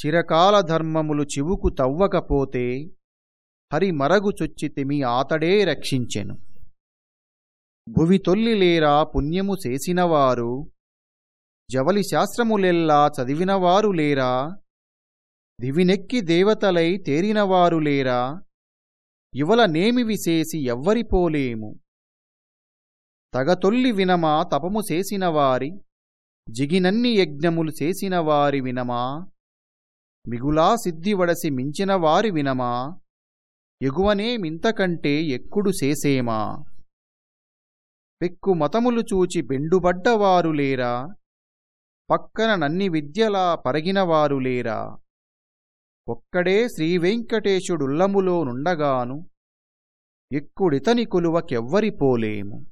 చిరకాల ధర్మములు చివుకు తవ్వకపోతే హరి మరగు చొచ్చితిమి ఆతడే రక్షించెను. భువి తొల్లిలేరా పుణ్యము చేసినవారు? జవలి శాస్త్రములెల్లా చదివినవారు లేరా? దివినెక్కి దేవతలై తేరినవారు లేరా? ఇవల నేమి విసేసి ఎవ్వరిపోలేము తగతొల్లి వినమా తపము చేసినవారి? జిగినన్ని యజ్ఞములు చేసినవారి వినమా? మిగులా సిద్ధివడసి మించిన మించినవారి వినమా? ఎగువనే మింతకంటే ఎక్కుడు చేసేమా? పెక్కు మతములు చూచి బెండుబడ్డవారు లేరా? పక్కన నన్ని విద్యలా పరగినవారు లేరా? ఒక్కడే శ్రీవెంకటేశుడుల్లములో నుండగాను ఎక్కుడితని కొలువకెవ్వరిపోలేము